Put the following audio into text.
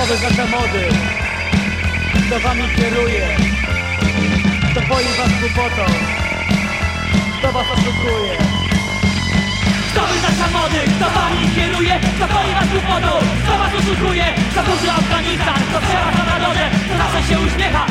gotowy za mody. Kto wami kieruje? Kto poi was głupotą? Kto was oszukuje? Gotowy za mody? Kto wami kieruje? Kto poi was głupotą? Kto was oszukuje? Zaburza Afganistan Kto przełacha na dole Kto zawsze się uśmiecha.